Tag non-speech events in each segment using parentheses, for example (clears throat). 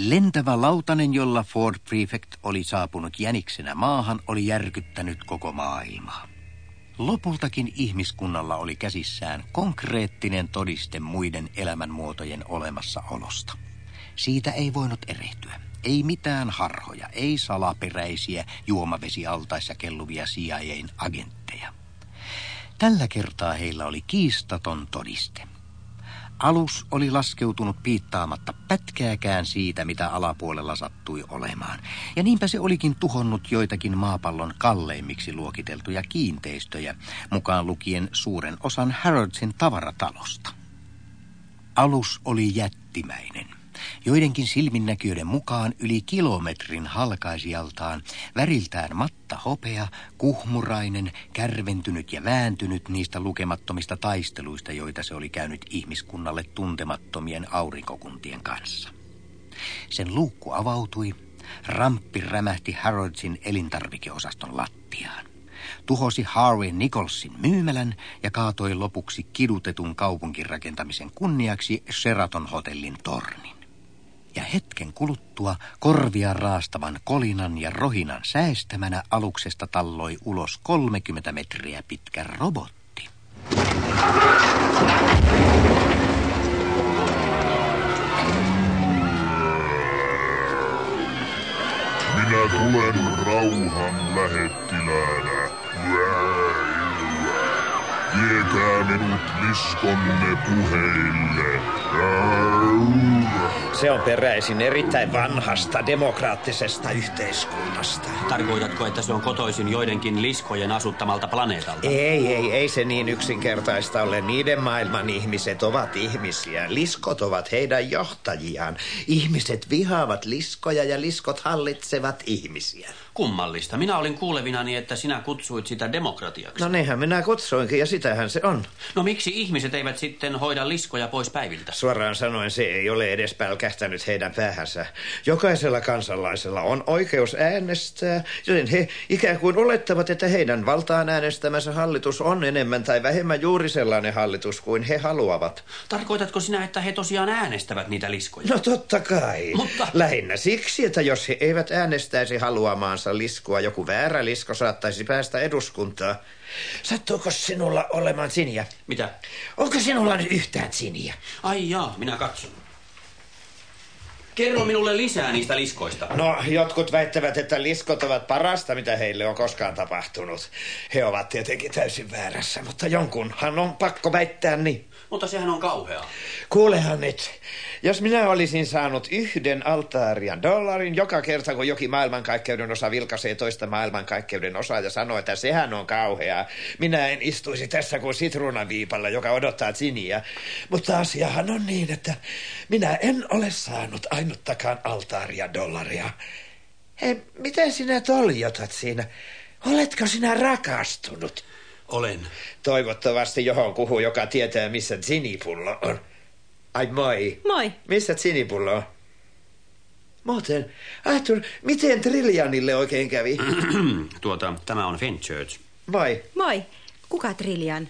Lentävä lautanen, jolla Ford Prefect oli saapunut jäniksenä maahan, oli järkyttänyt koko maailmaa. Lopultakin ihmiskunnalla oli käsissään konkreettinen todiste muiden elämänmuotojen olemassaolosta. Siitä ei voinut erehtyä. Ei mitään harhoja, ei salaperäisiä juomavesialtaissa kelluvia CIAn agentteja. Tällä kertaa heillä oli kiistaton todiste – Alus oli laskeutunut piittaamatta pätkääkään siitä, mitä alapuolella sattui olemaan. Ja niinpä se olikin tuhonnut joitakin maapallon kalleimmiksi luokiteltuja kiinteistöjä, mukaan lukien suuren osan Harrodsin tavaratalosta. Alus oli jättimäinen. Joidenkin silminnäkijöiden mukaan yli kilometrin halkaisijaltaan, väriltään matta hopea, kuhmurainen, kärventynyt ja vääntynyt niistä lukemattomista taisteluista, joita se oli käynyt ihmiskunnalle tuntemattomien aurinkokuntien kanssa. Sen luukku avautui, ramppi rämähti Harrodsin elintarvikeosaston lattiaan tuhosi Harvey Nicholsin myymälän ja kaatoi lopuksi kidutetun kaupunkirakentamisen kunniaksi Sheraton hotellin tornin ja hetken kuluttua korvia raastavan kolinan ja rohinan säästämänä aluksesta talloi ulos 30 metriä pitkä robotti. Minä tulen rauhan lähettiläänä. Viekää minut liskonne puheille. Se on peräisin erittäin vanhasta demokraattisesta yhteiskunnasta. Tarkoitatko, että se on kotoisin joidenkin liskojen asuttamalta planeetalta? Ei, ei, ei se niin yksinkertaista ole. Niiden maailman ihmiset ovat ihmisiä. Liskot ovat heidän johtajiaan. Ihmiset vihaavat liskoja ja liskot hallitsevat ihmisiä. Kummallista. Minä olin kuulevinani, että sinä kutsuit sitä demokratiaksi. No niinhän minä kutsuinkin ja sitähän se on. No miksi ihmiset eivät sitten hoida liskoja pois päiviltä? Suoraan sanoen se ei ole edes pälkähtänyt heidän päähänsä. Jokaisella kansalaisella on oikeus äänestää, joten he ikään kuin olettavat, että heidän valtaan äänestämänsä hallitus on enemmän tai vähemmän juuri sellainen hallitus kuin he haluavat. Tarkoitatko sinä, että he tosiaan äänestävät niitä liskoja? No totta kai. Mutta... Lähinnä siksi, että jos he eivät äänestäisi haluamaansa liskua, joku väärä lisko saattaisi päästä eduskuntaan. Sattuuko sinulla olemaan siniä? Mitä? Onko sinulla nyt yhtään siniä? Ai jaa, minä katson. Kerro minulle lisää niistä liskoista. No, jotkut väittävät, että liskot ovat parasta, mitä heille on koskaan tapahtunut. He ovat tietenkin täysin väärässä, mutta jonkunhan on pakko väittää niin. Mutta sehän on kauheaa. Kuulehan nyt, jos minä olisin saanut yhden altaarian dollarin joka kerta, kun jokin maailmankaikkeuden osa vilkaisee toista maailmankaikkeuden osaa ja sanoo, että sehän on kauheaa. Minä en istuisi tässä kuin sitruunaviipalla, joka odottaa siniä. Mutta asiahan on niin, että minä en ole saanut ainuttakaan altaaria dollaria. Hei, miten sinä toljotat siinä? Oletko sinä rakastunut? Olen. Toivottavasti johon kuhu, joka tietää, missä sinipullo on. Ai moi. Moi. Missä sinipullo on? Muuten, Arthur, miten Trillianille oikein kävi? (clears throat) tuota, tämä on Fenchurch. Moi. Moi. Kuka Trillian?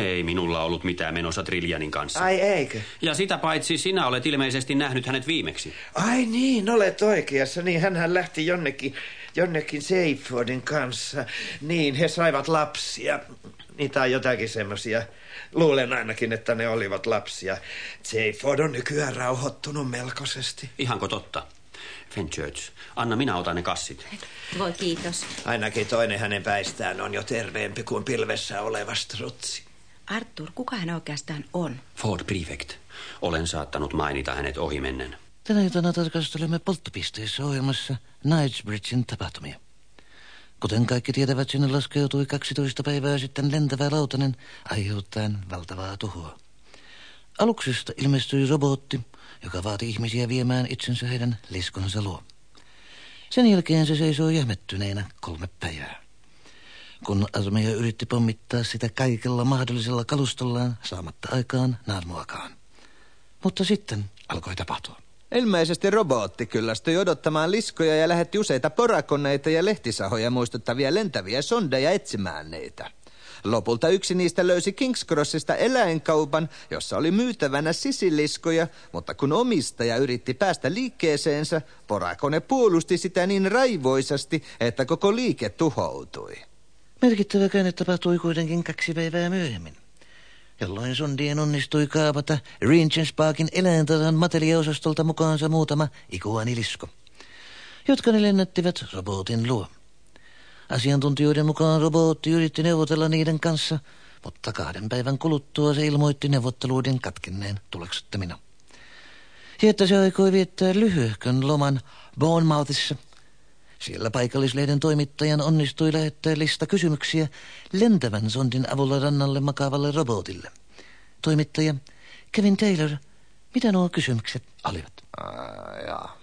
Ei minulla ollut mitään menossa Trillianin kanssa. Ai eikö? Ja sitä paitsi sinä olet ilmeisesti nähnyt hänet viimeksi. Ai niin, olet oikeassa. Niin, hän lähti jonnekin, jonnekin Seyfordin kanssa. Niin, he saivat lapsia. Niitä on jotakin semmoisia. Luulen ainakin, että ne olivat lapsia. Seyford on nykyään rauhoittunut melkoisesti. Ihanko totta? Fenchurch, anna minä otan ne kassit. Voi kiitos. Ainakin toinen hänen päistään on jo terveempi kuin pilvessä oleva strutsi. Arthur, kuka hän oikeastaan on? Ford Prefect. Olen saattanut mainita hänet ohimennen. Tänä iltana tarkastelemme polttopisteessä ohjelmassa Knightsbridgein tapahtumia. Kuten kaikki tietävät, sinne laskeutui 12 päivää sitten lentävä lautanen aiheuttaen valtavaa tuhoa. Aluksesta ilmestyi robotti, joka vaati ihmisiä viemään itsensä heidän liskonsa luo. Sen jälkeen se seisoi jähmettyneenä kolme päivää. Kun armeija yritti pommittaa sitä kaikella mahdollisella kalustollaan saamatta aikaan naarmuakaan. Mutta sitten alkoi tapahtua. Ilmeisesti robotti kyllästyi odottamaan liskoja ja lähetti useita porakoneita ja lehtisahoja muistuttavia lentäviä sondeja etsimään niitä. Lopulta yksi niistä löysi Kings Crossista eläinkaupan, jossa oli myytävänä sisiliskoja, mutta kun omistaja yritti päästä liikkeeseensä, porakone puolusti sitä niin raivoisasti, että koko liike tuhoutui. Merkittävä käänne tapahtui kuitenkin kaksi päivää myöhemmin jolloin sondien onnistui kaapata Regents Parkin eläintarhan materiaosastolta mukaansa muutama ikuanilisko, jotka ne lennättivät robotin luo. Asiantuntijoiden mukaan robotti yritti neuvotella niiden kanssa, mutta kahden päivän kuluttua se ilmoitti neuvotteluiden katkenneen tuleksuttamina. Ja että se aikoi viettää lyhyehkön loman Bournemouthissa. Siellä paikallislehden toimittajan onnistui lähettää lista kysymyksiä lentävän sondin avulla rannalle makaavalle robotille. Toimittaja Kevin Taylor, mitä nuo kysymykset olivat? Jaa.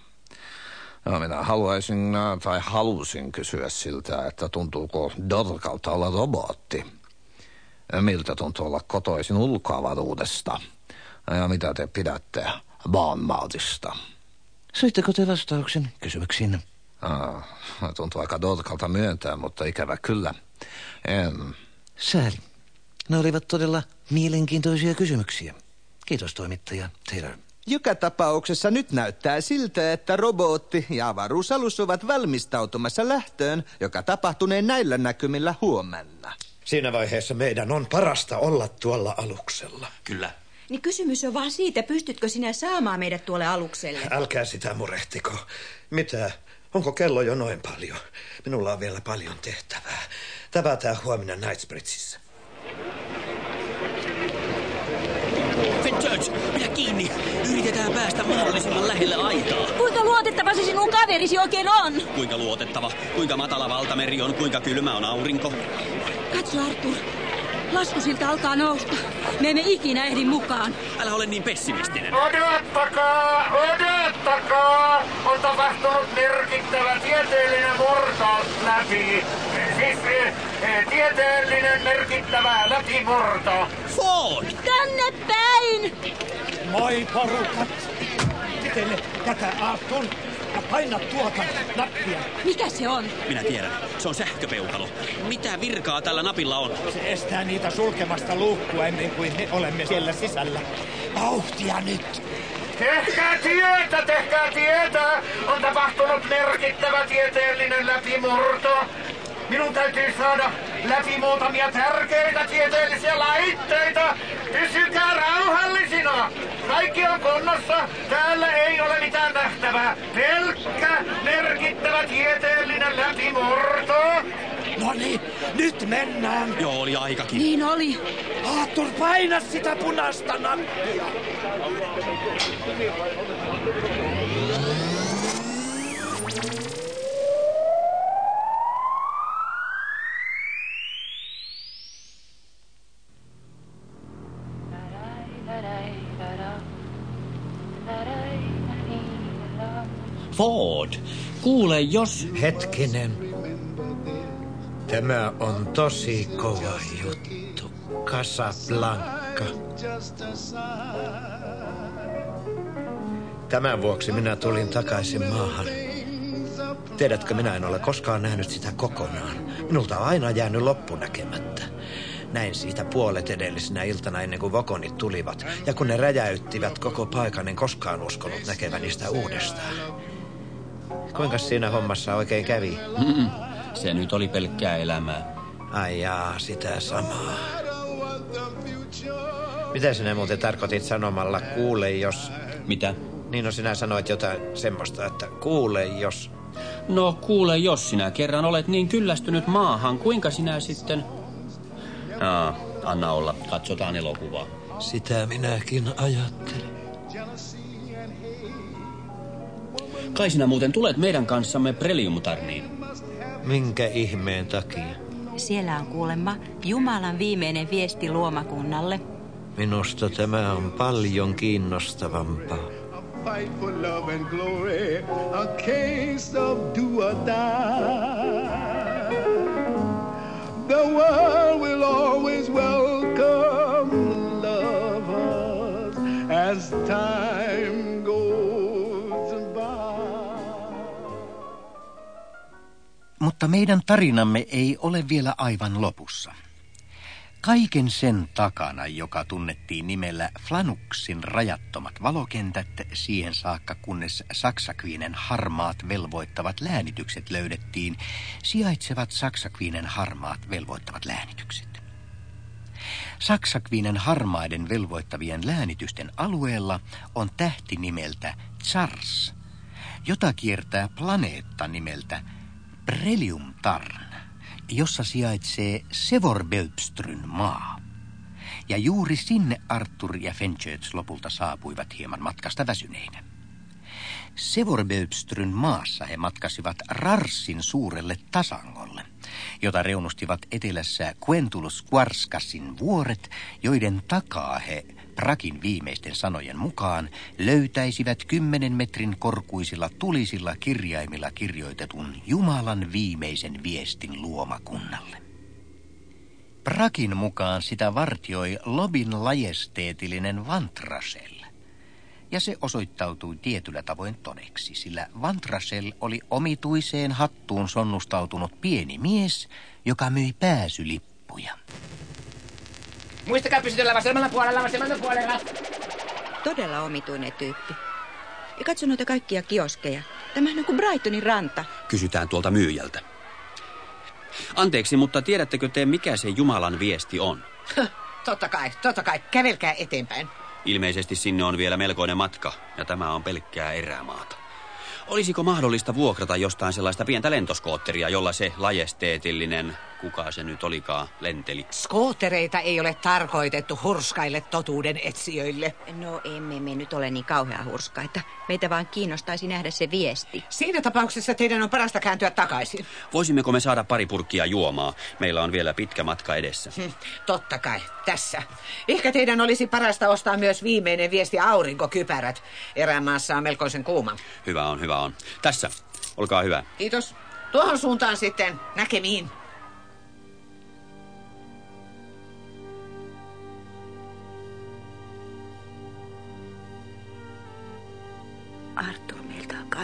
No, minä haluaisin äh, tai halusin kysyä siltä, että tuntuuko Dorkalta olla robotti. Miltä tuntuu olla kotoisin ulkoavaruudesta? Ja mitä te pidätte Bournemouthista? Saitteko te vastauksen kysymyksiin? Ah, tuntuu aika Dorkalta myöntää, mutta ikävä kyllä. En. Sääli. Ne olivat todella mielenkiintoisia kysymyksiä. Kiitos toimittaja Taylor. Joka tapauksessa nyt näyttää siltä, että robotti ja avaruusalus ovat valmistautumassa lähtöön, joka tapahtuneen näillä näkymillä huomenna. Siinä vaiheessa meidän on parasta olla tuolla aluksella. Kyllä. Niin kysymys on vaan siitä, pystytkö sinä saamaan meidät tuolle alukselle? Älkää sitä murehtiko. Mitä? Onko kello jo noin paljon? Minulla on vielä paljon tehtävää. Tavataan huomenna Knightsbridgeissä. Fenchurch, pidä kiinni. Yritetään päästä mahdollisimman lähelle aitaa. Kuinka luotettava se sinun kaverisi oikein on? Kuinka luotettava, kuinka matala valtameri on, kuinka kylmä on aurinko. Katso Artur, laskusilta alkaa nousta. Me emme ikinä ehdi mukaan. Älä ole niin pessimistinen. Odottakaa, odottakaa! On tapahtunut merkittävä tieteellinen murto läpi. Siis eh, eh, tieteellinen merkittävä läpimurto. Ford! Tänne päin! Moi porukat! Teille tätä Arthur. Paina tuota nappia. Mikä se on? Minä tiedän. Se on sähköpeukalo. Mitä virkaa tällä napilla on? Se estää niitä sulkemasta luukkua ennen kuin me olemme siellä sisällä. Vauhtia nyt! Tehkää tietä, tehkää tietä! On tapahtunut merkittävä tieteellinen läpimurto. Minun täytyy saada läpi muutamia tärkeitä tieteellisiä laitteita. Pysykää rauhallisina. Kaikki on kunnossa. Täällä ei ole mitään nähtävää. Pelkkä merkittävä tieteellinen läpimurto. No niin, nyt mennään. Joo, oli aikakin. Niin oli. Arthur, paina sitä punaista nappia. Ford, kuule jos... Hetkinen. Tämä on tosi kova juttu. Casablanca. Tämän vuoksi minä tulin takaisin maahan. Tiedätkö, minä en ole koskaan nähnyt sitä kokonaan. Minulta on aina jäänyt loppu näkemättä. Näin siitä puolet edellisenä iltana ennen kuin vokonit tulivat. Ja kun ne räjäyttivät koko paikan, en koskaan uskonut näkeväni sitä uudestaan. Kuinka siinä hommassa oikein kävi? Mm-mm. Se nyt oli pelkkää elämää. Ai jaa, sitä samaa. Mitä sinä muuten tarkoitit sanomalla kuule jos... Mitä? Niin no sinä sanoit jotain semmoista, että kuule jos... No kuule, jos sinä kerran olet niin kyllästynyt maahan, kuinka sinä sitten... Aa, anna olla, katsotaan elokuvaa. Sitä minäkin ajattelin. Kai sinä muuten tulet meidän kanssamme Preliumtarniin. Minkä ihmeen takia? Siellä on kuulemma Jumalan viimeinen viesti luomakunnalle. Minusta tämä on paljon kiinnostavampaa. Fight for love and glory, a case of do or die. The world will always welcome lovers as time Mutta meidän tarinamme ei ole vielä aivan lopussa. Kaiken sen takana, joka tunnettiin nimellä Flanuksin rajattomat valokentät, siihen saakka kunnes Saksakviinen harmaat velvoittavat läänitykset löydettiin, sijaitsevat Saksakviinen harmaat velvoittavat läänitykset. Saksakviinen harmaiden velvoittavien läänitysten alueella on tähti nimeltä Tsars, jota kiertää planeetta nimeltä Prelium Tarn jossa sijaitsee Sevorbelpstryn maa. Ja juuri sinne Arthur ja Fenchurch lopulta saapuivat hieman matkasta väsyneinä. Sevorbelpstryn maassa he matkasivat Rarsin suurelle tasangolle, jota reunustivat etelässä Quentulus Quarskasin vuoret, joiden takaa he Prakin viimeisten sanojen mukaan löytäisivät kymmenen metrin korkuisilla tulisilla kirjaimilla kirjoitetun Jumalan viimeisen viestin luomakunnalle. Prakin mukaan sitä vartioi Lobin lajesteetillinen Vantrasel. Ja se osoittautui tietyllä tavoin todeksi, sillä Vantrasel oli omituiseen hattuun sonnustautunut pieni mies, joka myi pääsylippuja. Muistakaa pysytellä vasemmalla puolella, vasemmalla puolella. Todella omituinen tyyppi. Ja katso noita kaikkia kioskeja. Tämähän on kuin Brightonin ranta. Kysytään tuolta myyjältä. Anteeksi, mutta tiedättekö te, mikä se Jumalan viesti on? totta kai, totta kai. Kävelkää eteenpäin. Ilmeisesti sinne on vielä melkoinen matka, ja tämä on pelkkää erämaata. Olisiko mahdollista vuokrata jostain sellaista pientä lentoskootteria, jolla se lajesteetillinen, kuka se nyt olikaan, lenteli? Skoottereita ei ole tarkoitettu hurskaille totuuden etsijöille. No emme me nyt ole niin kauhean hurskaita. Meitä vaan kiinnostaisi nähdä se viesti. Siinä tapauksessa teidän on parasta kääntyä takaisin. Voisimmeko me saada pari purkkia juomaa? Meillä on vielä pitkä matka edessä. Hm, totta kai, tässä. Ehkä teidän olisi parasta ostaa myös viimeinen viesti aurinkokypärät. Erämaassa on melkoisen kuuma. Hyvä on, hyvä on. Tässä, olkaa hyvä. Kiitos. Tuohon suuntaan sitten. Näkemiin.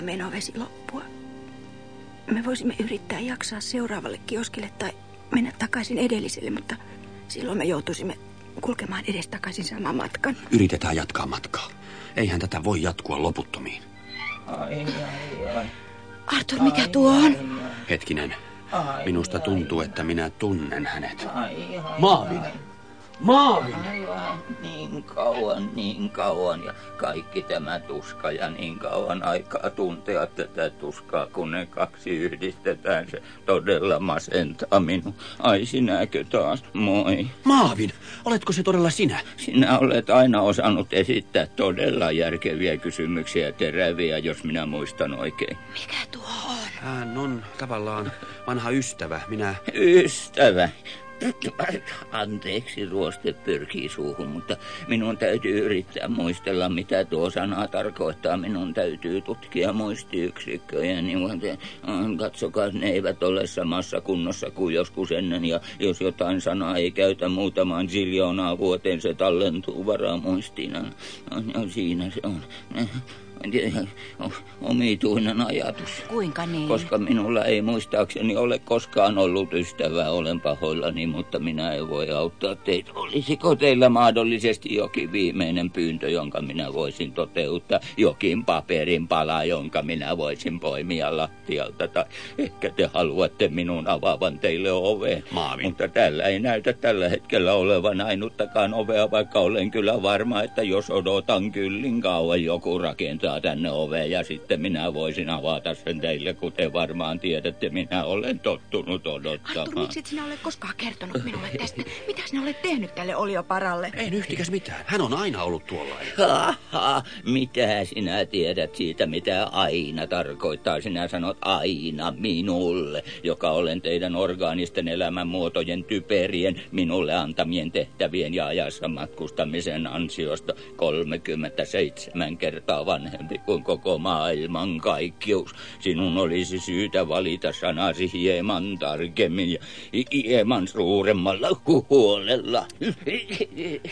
Alkaa menovesi loppua. Me voisimme yrittää jaksaa seuraavalle kioskille tai mennä takaisin edelliselle, mutta silloin me joutuisimme kulkemaan edestakaisin saman matkan. Yritetään jatkaa matkaa. Eihän tätä voi jatkua loputtomiin. Ai, ai, ai. Arthur, mikä tuo on? Hetkinen. Minusta tuntuu, että minä tunnen hänet. Maavin. Maavin! Aivan niin kauan, niin kauan ja kaikki tämä tuska ja niin kauan aikaa tuntea tätä tuskaa, kun ne kaksi yhdistetään. Se todella masentaa minun. Ai sinäkö taas? Moi. Maavin, oletko se todella sinä? Sinä olet aina osannut esittää todella järkeviä kysymyksiä teräviä, jos minä muistan oikein. Mikä tuo on? Hän on tavallaan vanha ystävä. Minä... Ystävä? Anteeksi, ruoste pyrkii suuhun, mutta minun täytyy yrittää muistella, mitä tuo sana tarkoittaa. Minun täytyy tutkia muistiyksikköjä. Niin, katsokaa, ne eivät ole samassa kunnossa kuin joskus ennen. Ja jos jotain sanaa ei käytä muutamaan ziljoonaa vuoteen, se tallentuu varamuistiin. Siinä se on (laughs) omituinen ajatus. Kuinka niin? Koska minulla ei muistaakseni ole koskaan ollut ystävää, olen pahoillani, mutta minä en voi auttaa teitä. Olisiko teillä mahdollisesti jokin viimeinen pyyntö, jonka minä voisin toteuttaa? Jokin paperin pala, jonka minä voisin poimia lattialta? Tai ehkä te haluatte minun avaavan teille oveen. Maavi. Mutta tällä ei näytä tällä hetkellä olevan ainuttakaan ovea, vaikka olen kyllä varma, että jos odotan kyllin kauan joku rakentaa avaa tänne oveen ja sitten minä voisin avata sen teille, kuten varmaan tiedätte. Minä olen tottunut odottamaan. Artur, miksi et sinä ole koskaan kertonut minulle tästä? Mitä sinä olet tehnyt tälle olioparalle? Ei yhtikäs mitään. Hän on aina ollut tuollainen. Haha, mitä sinä tiedät siitä, mitä aina tarkoittaa? Sinä sanot aina minulle, joka olen teidän orgaanisten elämänmuotojen typerien, minulle antamien tehtävien ja ajassa matkustamisen ansiosta 37 kertaa vanhempi suurempi kuin koko maailman kaikkius. Sinun olisi syytä valita sanasi hieman tarkemmin ja hieman suuremmalla huolella.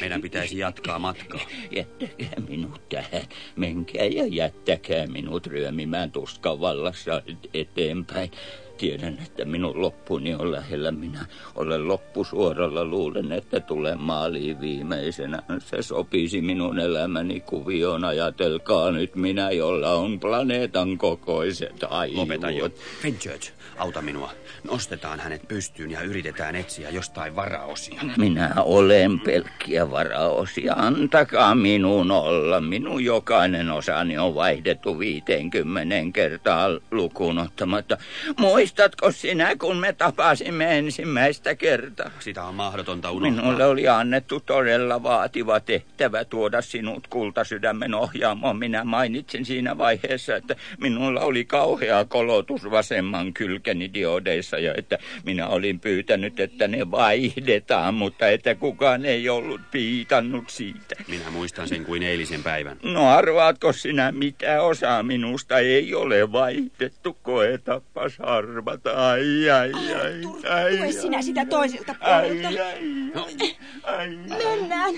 Meidän pitäisi jatkaa matkaa. Jättäkää minut tähän. Menkää ja jättäkää minut ryömimään tuskan vallassa eteenpäin. Tiedän, että minun loppuni on lähellä. Minä olen loppusuoralla. Luulen, että tulen maaliin viimeisenä. Se sopisi minun elämäni kuvioon. Ajatelkaa nyt minä, jolla on planeetan kokoiset aivot. Lopeta jo. Fenchurch, auta minua. Nostetaan hänet pystyyn ja yritetään etsiä jostain varaosia. Minä olen pelkkiä varaosia. Antakaa minun olla. Minun jokainen osani on vaihdettu 50 kertaa lukuun ottamatta. Muistatko sinä, kun me tapasimme ensimmäistä kertaa? Sitä on mahdotonta unohtaa. Minulle oli annettu todella vaativa tehtävä tuoda sinut kultasydämen ohjaamoon. Minä mainitsin siinä vaiheessa, että minulla oli kauhea kolotus vasemman kylkeni diodeissa ja että minä olin pyytänyt, että ne vaihdetaan, mutta että kukaan ei ollut piitannut siitä. Minä muistan sen kuin eilisen päivän. No arvaatko sinä, mitä osa minusta ei ole vaihdettu? Koetappas arvata. Ai, ai, ai, ai, Tue sinä sitä toiselta puolelta. ai, ai, ai, Mennään.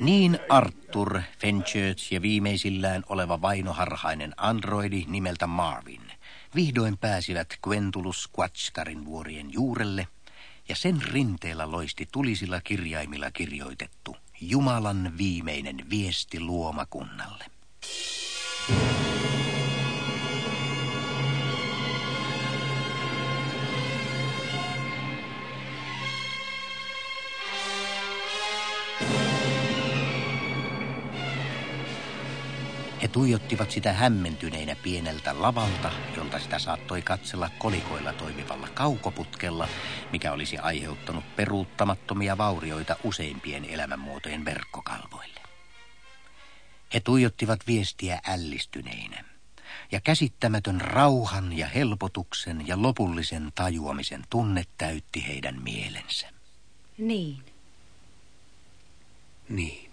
Niin Arthur, Fenchurch ja viimeisillään oleva vainoharhainen androidi nimeltä Marvin vihdoin pääsivät Quentulus Quatskarin vuorien juurelle ja sen rinteellä loisti tulisilla kirjaimilla kirjoitettu Jumalan viimeinen viesti luomakunnalle. He tuijottivat sitä hämmentyneinä pieneltä lavalta, jolta sitä saattoi katsella kolikoilla toimivalla kaukoputkella, mikä olisi aiheuttanut peruuttamattomia vaurioita useimpien elämänmuotojen verkkokalvoille. He tuijottivat viestiä ällistyneinä, ja käsittämätön rauhan ja helpotuksen ja lopullisen tajuamisen tunne täytti heidän mielensä. Niin. Niin.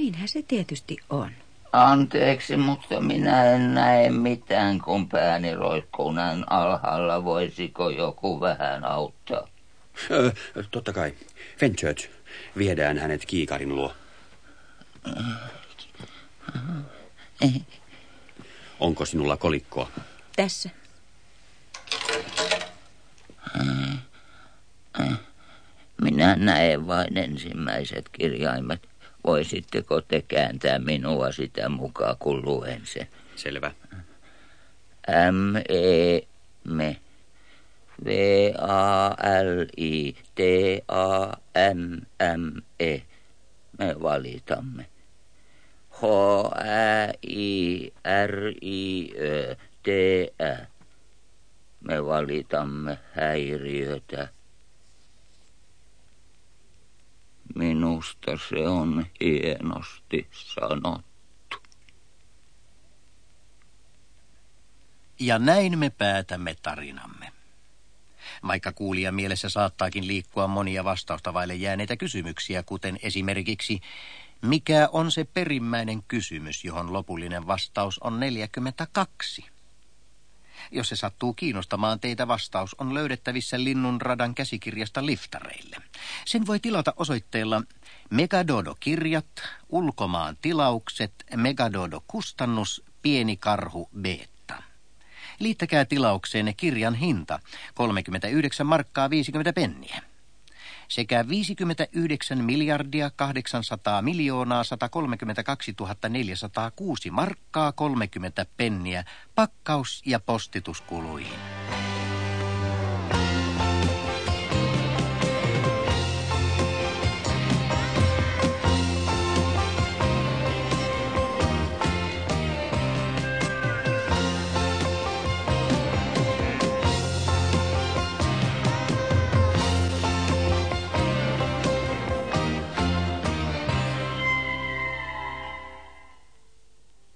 Niinhän se tietysti on. Anteeksi, mutta minä en näe mitään, kun pääni roikkuu näin alhaalla. Voisiko joku vähän auttaa? Ö, totta kai. Fenchurch, viedään hänet kiikarin luo. Onko sinulla kolikkoa? Tässä. Minä näen vain ensimmäiset kirjaimet. Voisitteko te kääntää minua sitä mukaan, kun luen sen? Selvä. M, E, me. V, A, L, I, T, A, M, M, E. Me valitamme. H, Ä, I, R, I, Ö, T, Ä. Me valitamme häiriötä. Minusta se on hienosti sanottu. Ja näin me päätämme tarinamme. Vaikka kuulijan mielessä saattaakin liikkua monia vastausta vaille jääneitä kysymyksiä, kuten esimerkiksi, mikä on se perimmäinen kysymys, johon lopullinen vastaus on 42? Jos se sattuu kiinnostamaan teitä, vastaus on löydettävissä Linnun radan käsikirjasta liftareille. Sen voi tilata osoitteella Megadodo-kirjat, ulkomaan tilaukset, Megadodo-kustannus, pieni karhu beta. Liittäkää tilaukseen kirjan hinta 39 markkaa 50 penniä sekä 59 miljardia 800 miljoonaa 132 406 markkaa 30 penniä pakkaus- ja postituskuluihin.